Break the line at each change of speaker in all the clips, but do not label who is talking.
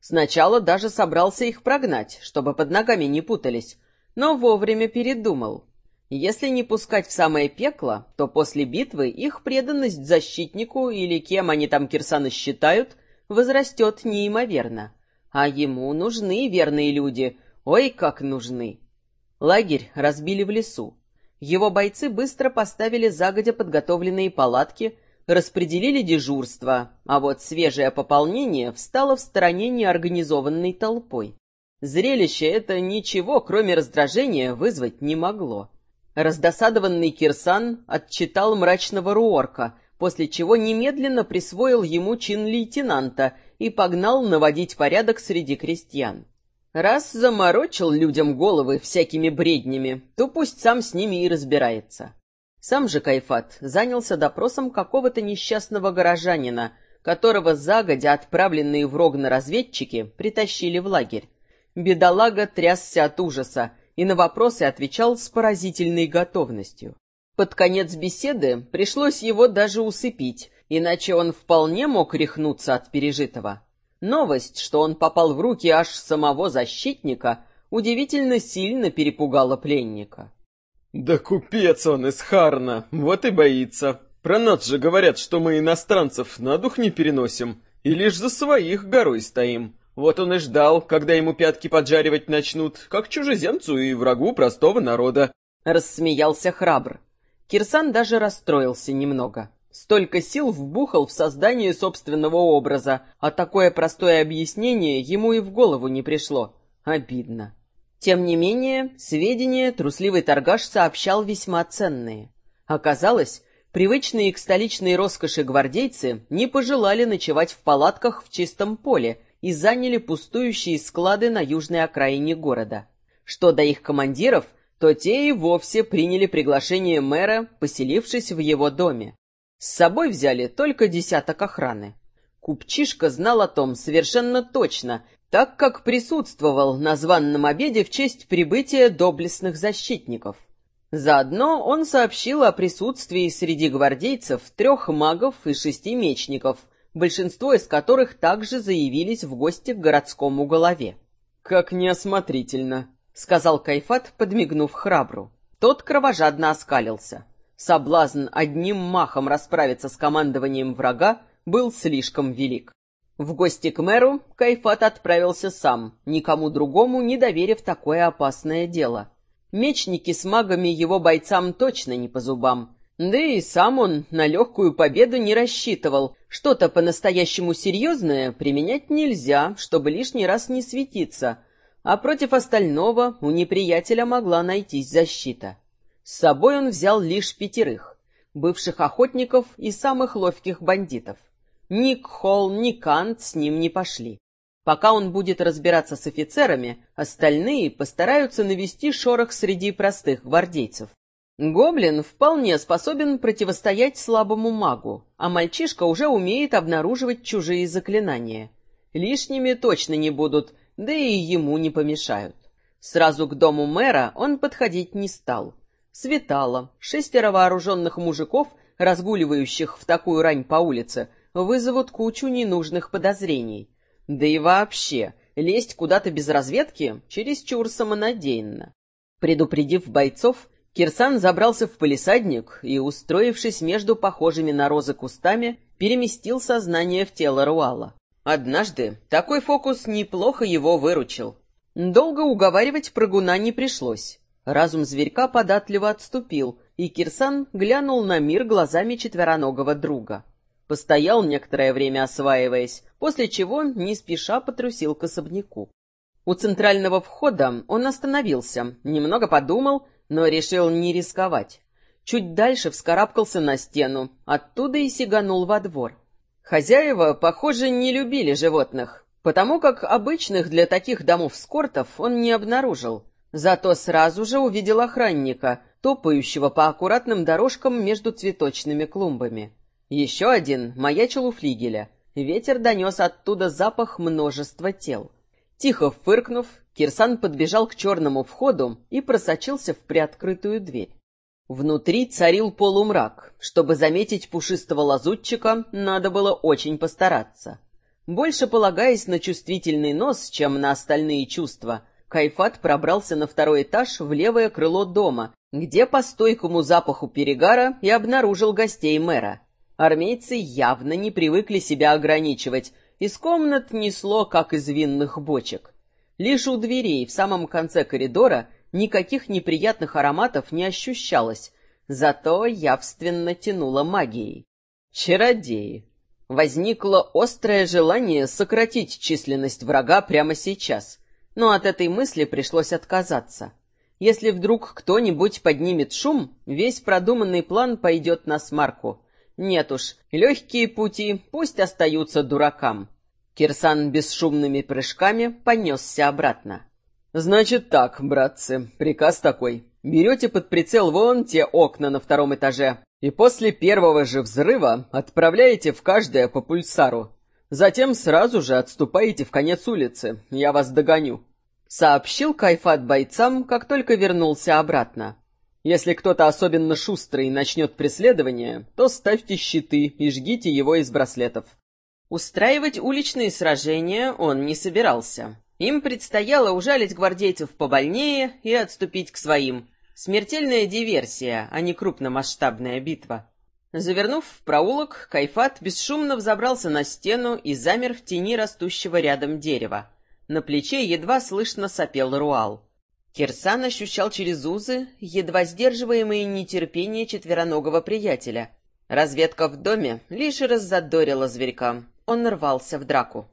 Сначала даже собрался их прогнать, чтобы под ногами не путались, но вовремя передумал. Если не пускать в самое пекло, то после битвы их преданность защитнику или кем они там Кирсана считают, возрастет неимоверно. А ему нужны верные люди, ой, как нужны. Лагерь разбили в лесу. Его бойцы быстро поставили загодя подготовленные палатки, распределили дежурство, а вот свежее пополнение встало в стороне неорганизованной толпой. Зрелище это ничего, кроме раздражения, вызвать не могло. Раздосадованный Кирсан отчитал мрачного Руорка, после чего немедленно присвоил ему чин лейтенанта и погнал наводить порядок среди крестьян. Раз заморочил людям головы всякими бреднями, то пусть сам с ними и разбирается. Сам же Кайфат занялся допросом какого-то несчастного горожанина, которого загодя отправленные в Рогна разведчики притащили в лагерь. Бедолага трясся от ужаса и на вопросы отвечал с поразительной готовностью. Под конец беседы пришлось его даже усыпить, иначе он вполне мог рехнуться от пережитого. Новость, что он попал в руки аж самого защитника, удивительно сильно перепугала пленника.
«Да купец он из Харна, вот и боится. Про нас же говорят, что мы иностранцев на дух не переносим, и лишь за своих горой стоим. Вот он и ждал, когда ему пятки поджаривать начнут, как чужеземцу и врагу простого народа».
Рассмеялся храбр. Кирсан даже расстроился немного. Столько сил вбухал в создание собственного образа, а такое простое объяснение ему и в голову не пришло. Обидно. Тем не менее, сведения трусливый торгаш сообщал весьма ценные. Оказалось, привычные к столичной роскоши гвардейцы не пожелали ночевать в палатках в чистом поле и заняли пустующие склады на южной окраине города. Что до их командиров, то те и вовсе приняли приглашение мэра, поселившись в его доме. С собой взяли только десяток охраны. Купчишка знал о том совершенно точно так как присутствовал на званном обеде в честь прибытия доблестных защитников. Заодно он сообщил о присутствии среди гвардейцев трех магов и шести мечников, большинство из которых также заявились в гости к городскому голове.
«Как неосмотрительно», —
сказал Кайфат, подмигнув храбру. Тот кровожадно оскалился. Соблазн одним махом расправиться с командованием врага был слишком велик. В гости к мэру Кайфат отправился сам, никому другому не доверив такое опасное дело. Мечники с магами его бойцам точно не по зубам. Да и сам он на легкую победу не рассчитывал. Что-то по-настоящему серьезное применять нельзя, чтобы лишний раз не светиться. А против остального у неприятеля могла найтись защита. С собой он взял лишь пятерых, бывших охотников и самых ловких бандитов. Ни Кхол, ни Кант с ним не пошли. Пока он будет разбираться с офицерами, остальные постараются навести шорох среди простых гвардейцев. Гоблин вполне способен противостоять слабому магу, а мальчишка уже умеет обнаруживать чужие заклинания. Лишними точно не будут, да и ему не помешают. Сразу к дому мэра он подходить не стал. Светало, шестеро вооруженных мужиков, разгуливающих в такую рань по улице, вызовут кучу ненужных подозрений. Да и вообще, лезть куда-то без разведки чересчур самонадеянно. Предупредив бойцов, Кирсан забрался в полисадник и, устроившись между похожими на розы кустами, переместил сознание в тело Руала. Однажды такой фокус неплохо его выручил. Долго уговаривать прыгуна не пришлось. Разум зверька податливо отступил, и Кирсан глянул на мир глазами четвероногого друга. Постоял некоторое время осваиваясь, после чего не спеша потрусил к особняку. У центрального входа он остановился, немного подумал, но решил не рисковать. Чуть дальше вскарабкался на стену, оттуда и сиганул во двор. Хозяева, похоже, не любили животных, потому как обычных для таких домов скортов он не обнаружил. Зато сразу же увидел охранника, топающего по аккуратным дорожкам между цветочными клумбами. Еще один маячил у флигеля. Ветер донес оттуда запах множества тел. Тихо фыркнув, Кирсан подбежал к черному входу и просочился в приоткрытую дверь. Внутри царил полумрак. Чтобы заметить пушистого лазутчика, надо было очень постараться. Больше полагаясь на чувствительный нос, чем на остальные чувства, Кайфат пробрался на второй этаж в левое крыло дома, где по стойкому запаху перегара и обнаружил гостей мэра. Армейцы явно не привыкли себя ограничивать, из комнат несло, как из винных бочек. Лишь у дверей в самом конце коридора никаких неприятных ароматов не ощущалось, зато явственно тянуло магией. Чародеи. Возникло острое желание сократить численность врага прямо сейчас но от этой мысли пришлось отказаться. Если вдруг кто-нибудь поднимет шум, весь продуманный план пойдет на смарку. Нет уж, легкие пути пусть остаются дуракам. Кирсан бесшумными прыжками понесся обратно. «Значит так, братцы, приказ такой. Берете под прицел вон те окна на втором этаже, и после первого же взрыва отправляете в каждое по пульсару. Затем сразу же отступаете в конец улицы, я вас догоню», — сообщил Кайфат бойцам, как только вернулся обратно. «Если кто-то особенно шустрый начнет преследование, то ставьте щиты и жгите его из браслетов». Устраивать уличные сражения он не собирался. Им предстояло ужалить гвардейцев побольнее и отступить к своим. Смертельная диверсия, а не крупномасштабная битва. Завернув в проулок, Кайфат бесшумно взобрался на стену и замер в тени растущего рядом дерева. На плече едва слышно сопел Руал. Кирсан ощущал через узы едва сдерживаемое нетерпение четвероногого приятеля. Разведка в доме лишь раззадорила зверька. Он рвался в драку.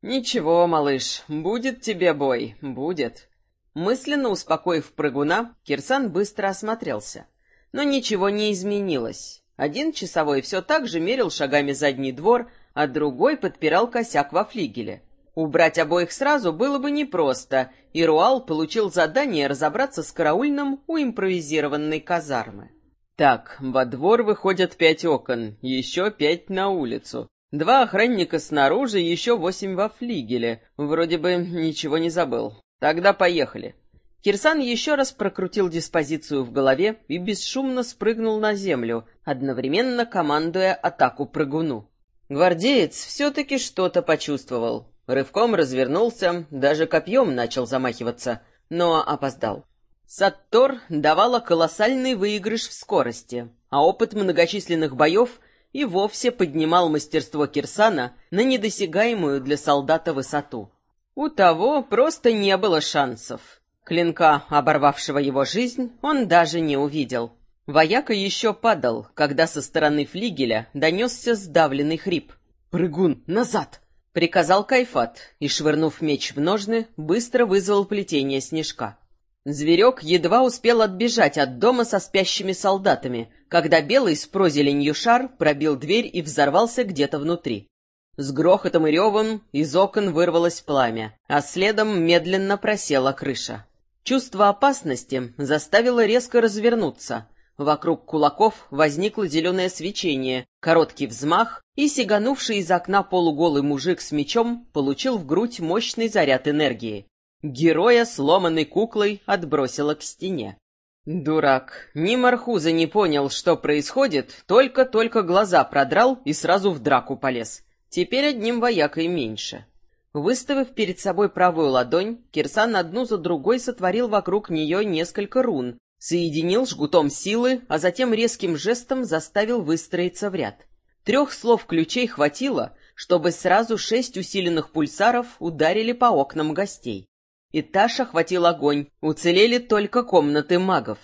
«Ничего, малыш, будет тебе бой, будет». Мысленно успокоив прыгуна, Кирсан быстро осмотрелся. Но ничего не изменилось. Один часовой все так же мерил шагами задний двор, а другой подпирал косяк во флигеле. Убрать обоих сразу было бы непросто, и Руал получил задание разобраться с караульным у импровизированной казармы. Так, во двор выходят пять окон, еще пять на улицу. Два охранника снаружи, еще восемь во флигеле. Вроде бы ничего не забыл. Тогда поехали. Кирсан еще раз прокрутил диспозицию в голове и бесшумно спрыгнул на землю, одновременно командуя атаку прыгуну. Гвардеец все-таки что-то почувствовал. Рывком развернулся, даже копьем начал замахиваться, но опоздал. Саттор давала колоссальный выигрыш в скорости, а опыт многочисленных боев и вовсе поднимал мастерство Кирсана на недосягаемую для солдата высоту. У того просто не было шансов. Клинка, оборвавшего его жизнь, он даже не увидел. Вояка еще падал, когда со стороны флигеля донесся сдавленный хрип. «Прыгун, назад!» — приказал Кайфат и, швырнув меч в ножны, быстро вызвал плетение снежка. Зверек едва успел отбежать от дома со спящими солдатами, когда белый с прозеленью шар пробил дверь и взорвался где-то внутри. С грохотом и ревом из окон вырвалось пламя, а следом медленно просела крыша. Чувство опасности заставило резко развернуться. Вокруг кулаков возникло зеленое свечение, короткий взмах, и сиганувший из окна полуголый мужик с мечом получил в грудь мощный заряд энергии. Героя, сломанной куклой, отбросило к стене. Дурак. Ни Мархуза не понял, что происходит, только-только глаза продрал и сразу в драку полез. Теперь одним воякой меньше. Выставив перед собой правую ладонь, Кирсан одну за другой сотворил вокруг нее несколько рун, соединил жгутом силы, а затем резким жестом заставил выстроиться в ряд. Трех слов ключей хватило, чтобы сразу шесть усиленных пульсаров ударили по окнам гостей. Этаж охватил огонь, уцелели только комнаты магов.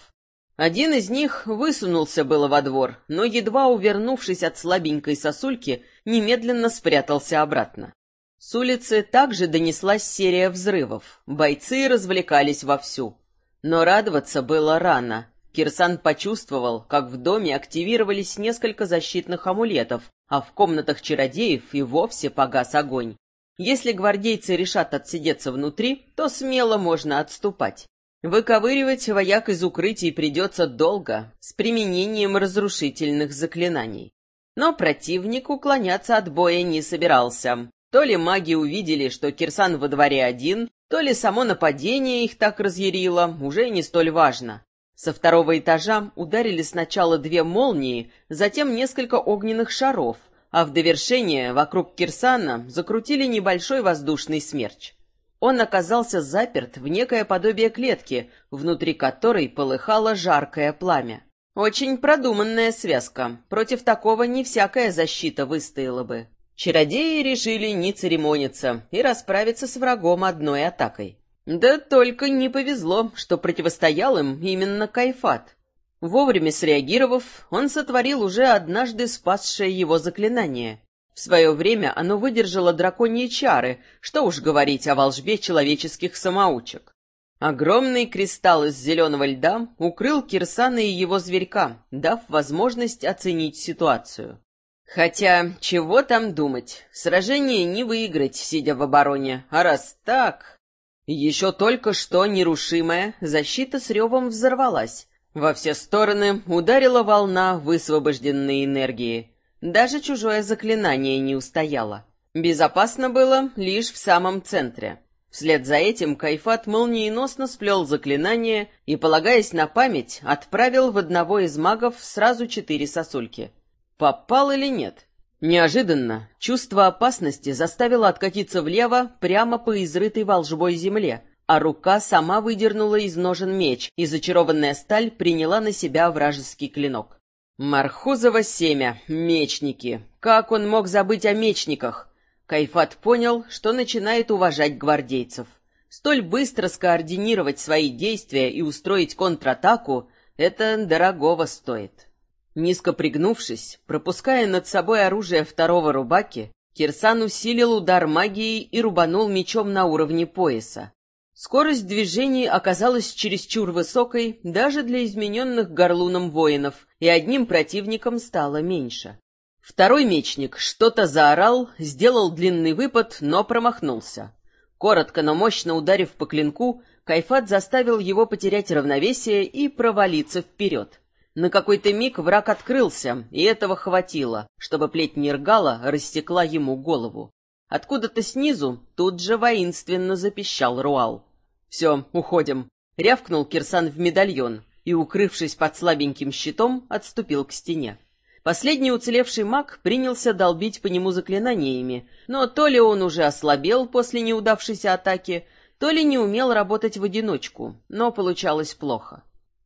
Один из них высунулся было во двор, но, едва увернувшись от слабенькой сосульки, немедленно спрятался обратно. С улицы также донеслась серия взрывов. Бойцы развлекались вовсю. Но радоваться было рано. Кирсан почувствовал, как в доме активировались несколько защитных амулетов, а в комнатах чародеев и вовсе погас огонь. Если гвардейцы решат отсидеться внутри, то смело можно отступать. Выковыривать вояк из укрытий придется долго, с применением разрушительных заклинаний. Но противник уклоняться от боя не собирался. То ли маги увидели, что Кирсан во дворе один, то ли само нападение их так разъярило, уже не столь важно. Со второго этажа ударили сначала две молнии, затем несколько огненных шаров, а в довершение вокруг Кирсана закрутили небольшой воздушный смерч. Он оказался заперт в некое подобие клетки, внутри которой полыхало жаркое пламя. Очень продуманная связка. Против такого не всякая защита выстояла бы. Чародеи решили не церемониться и расправиться с врагом одной атакой. Да только не повезло, что противостоял им именно Кайфат. Вовремя среагировав, он сотворил уже однажды спасшее его заклинание. В свое время оно выдержало драконьи чары, что уж говорить о волжбе человеческих самоучек. Огромный кристалл из зеленого льда укрыл Кирсана и его зверька, дав возможность оценить ситуацию. Хотя, чего там думать, сражение не выиграть, сидя в обороне, а раз так... Еще только что нерушимая защита с ревом взорвалась. Во все стороны ударила волна высвобожденной энергии. Даже чужое заклинание не устояло. Безопасно было лишь в самом центре. Вслед за этим Кайфат молниеносно сплел заклинание и, полагаясь на память, отправил в одного из магов сразу четыре сосульки. Попал или нет? Неожиданно чувство опасности заставило откатиться влево прямо по изрытой волжбой земле, а рука сама выдернула из ножен меч, и зачарованная сталь приняла на себя вражеский клинок. Мархузово семя, мечники. Как он мог забыть о мечниках? Кайфат понял, что начинает уважать гвардейцев. Столь быстро скоординировать свои действия и устроить контратаку — это дорогого стоит. Низко пригнувшись, пропуская над собой оружие второго рубаки, Кирсан усилил удар магией и рубанул мечом на уровне пояса. Скорость движений оказалась чересчур высокой даже для измененных горлуном воинов, и одним противником стало меньше. Второй мечник что-то заорал, сделал длинный выпад, но промахнулся. Коротко, но мощно ударив по клинку, Кайфат заставил его потерять равновесие и провалиться вперед. На какой-то миг враг открылся, и этого хватило, чтобы плеть Нергала рассекла ему голову. Откуда-то снизу тут же воинственно запищал Руал. «Все, уходим», — рявкнул Кирсан в медальон и, укрывшись под слабеньким щитом, отступил к стене. Последний уцелевший маг принялся долбить по нему заклинаниями, но то ли он уже ослабел после неудавшейся атаки, то ли не умел работать в одиночку, но получалось плохо.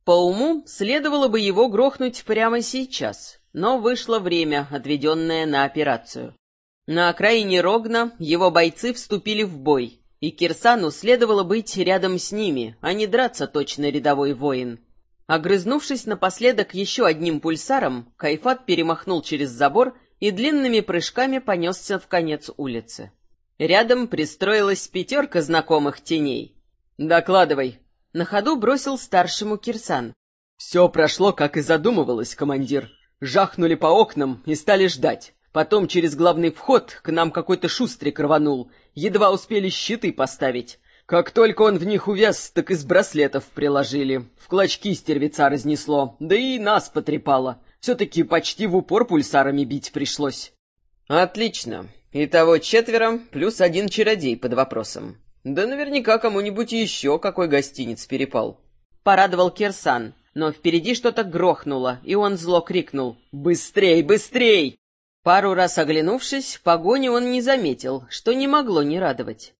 По уму следовало бы его грохнуть прямо сейчас, но вышло время, отведенное на операцию. На окраине Рогна его бойцы вступили в бой, и Кирсану следовало быть рядом с ними, а не драться точно рядовой воин. Огрызнувшись напоследок еще одним пульсаром, Кайфат перемахнул через забор и длинными прыжками понесся в конец улицы. Рядом пристроилась пятерка знакомых теней. «Докладывай», на ходу бросил старшему Кирсан. «Все прошло, как и задумывалось, командир. Жахнули по окнам и стали ждать. Потом через главный вход к нам какой-то шустрик рванул. Едва успели щиты поставить. Как только он в них увяз, так из браслетов приложили. В клочки стервеца разнесло, да и нас потрепало. Все-таки почти в упор пульсарами бить пришлось». «Отлично. Итого четверо, плюс один чародей под вопросом. Да наверняка кому-нибудь еще какой гостиниц перепал. Порадовал Кирсан, но впереди что-то грохнуло, и он зло крикнул «Быстрей, быстрей!». Пару раз оглянувшись, погони он не заметил, что не могло не радовать.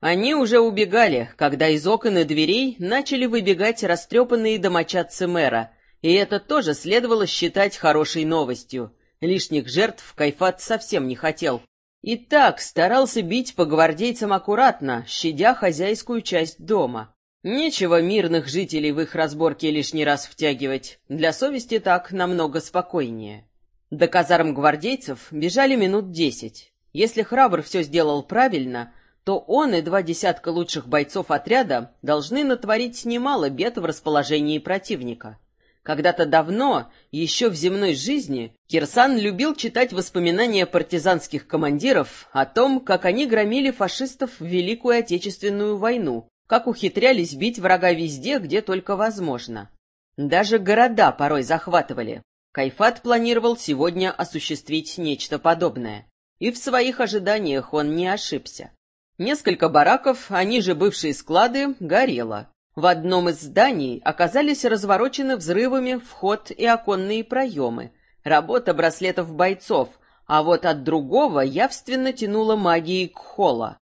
Они уже убегали, когда из окон и дверей начали выбегать растрепанные домочадцы мэра, и это тоже следовало считать хорошей новостью. Лишних жертв Кайфат совсем не хотел. И так старался бить по гвардейцам аккуратно, щадя хозяйскую часть дома. Нечего мирных жителей в их разборке лишний раз втягивать. Для совести так намного спокойнее. До казарм гвардейцев бежали минут десять. Если храбр все сделал правильно, то он и два десятка лучших бойцов отряда должны натворить немало бед в расположении противника. Когда-то давно, еще в земной жизни, Кирсан любил читать воспоминания партизанских командиров о том, как они громили фашистов в Великую Отечественную войну, как ухитрялись бить врага везде, где только возможно. Даже города порой захватывали. Кайфат планировал сегодня осуществить нечто подобное. И в своих ожиданиях он не ошибся. Несколько бараков, они же бывшие склады, горело. В одном из зданий оказались разворочены взрывами вход и оконные проемы. Работа браслетов бойцов, а вот от другого явственно тянуло магией Кхола.